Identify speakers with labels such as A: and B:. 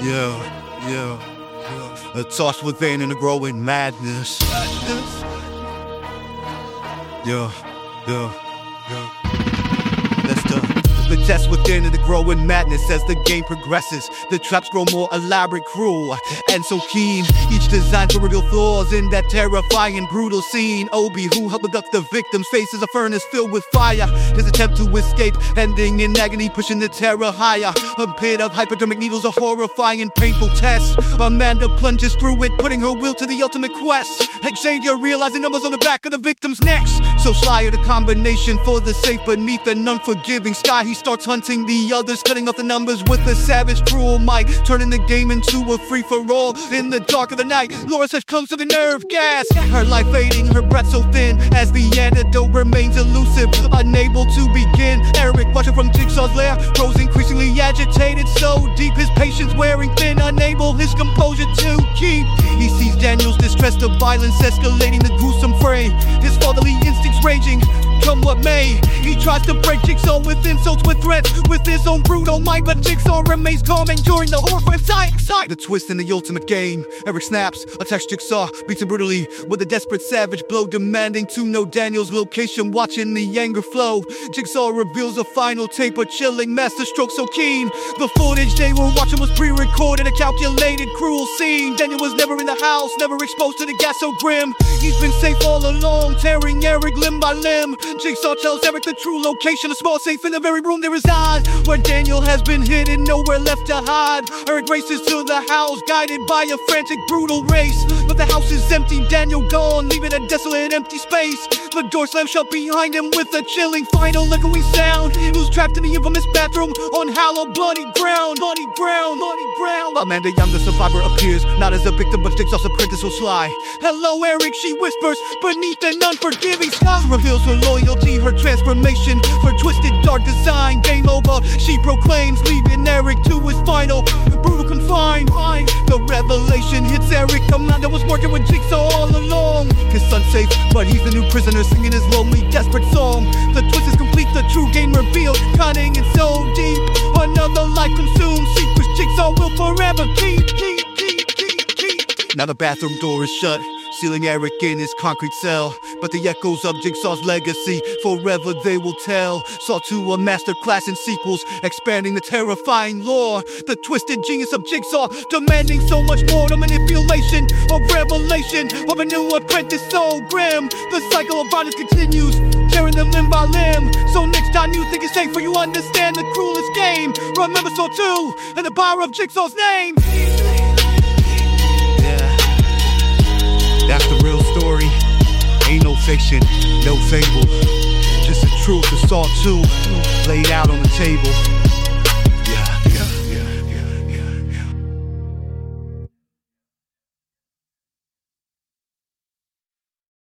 A: Yeah, yeah, yeah. A toss within and a growing madness. Madness. Yeah, yeah, yeah. The test within and the growing madness as the game progresses. The traps grow more elaborate, cruel, and so keen. Each designed to reveal flaws in that terrifying, brutal scene. Obi, who helped abduct the victim's face is a furnace filled with fire. His attempt to escape, ending in agony, pushing the terror higher. A pit of hypodermic needles, a horrifying painful test. Amanda plunges through it, putting her will to the ultimate quest. Xavier realizing numbers on the back of the victim's necks. So sly are the combination for the safe beneath an unforgiving sky. He starts hunting the others, cutting off the numbers with a savage, cruel might, turning the game into a free for all. In the dark of the night, Laura says comes to the nerve gas. Her life fading, her breath so thin, as the antidote remains elusive, unable to begin. Eric, watching from Jigsaw's lair, grows increasingly agitated, so deep his patience wearing thin, unable his composure to keep. He sees Daniel's distress, the violence escalating, the gruesome fray. His fatherly instincts raging, come what may. He tries to break Jigsaw with insults, with threats, with his own brutal might, but Jigsaw remains calm, enduring the horror inside. The twist in the ultimate game. Eric snaps, attacks Jigsaw, beats him brutally with a desperate savage blow, demanding to know Daniel's location, watching the anger flow. Jigsaw reveals a final tape, a chilling masterstroke so keen. The footage they were watching was pre-recorded, a calculated, cruel scene. Daniel was never in the house, never exposed to the gas so grim. He's been safe all along, tearing Eric limb by limb. Jigsaw tells Eric the true location, a small safe in the very room they reside, where Daniel has been hidden, nowhere left to hide. Eric races to the house, guided by a frantic, brutal race. But the house is empty, Daniel gone, leaving a desolate, empty space. The door slams shut behind him with a chilling, final, echoing sound. He was trapped in the infamous bathroom on hallowed, bloody ground, bloody ground, bloody ground. Amanda Young, the survivor, appears not as a victim, but sticks Jigsaw's apprentice so sly. Hello, Eric, she whispers beneath an unforgiving sky. Reveals her loyalty, her transformation, her twisted, dark design. Game over, she proclaims, leaving Eric to his final, brutal confined. The revelation hits Eric. Amanda was working with Jigsaw all along. His son's safe, but he's the new prisoner, singing his lonely, desperate song. The twist is complete, the true game revealed, cunning and so deep. Another life consumed, secrets Jigsaw will forever keep, keep, keep, keep, keep. Now the bathroom door is shut. Sealing Eric in his concrete cell. But the echoes of Jigsaw's legacy forever they will tell. Saw II a masterclass in sequels, expanding the terrifying lore. The twisted genius of Jigsaw, demanding so much more. The manipulation of revelation of a new apprentice so grim. The cycle of violence continues, tearing them limb by limb. So next time you think it's safe for you understand the cruelest game, remember so too, and the power of Jigsaw's name. Fiction, no fable. Just the truth, the Saw II, laid out on the table.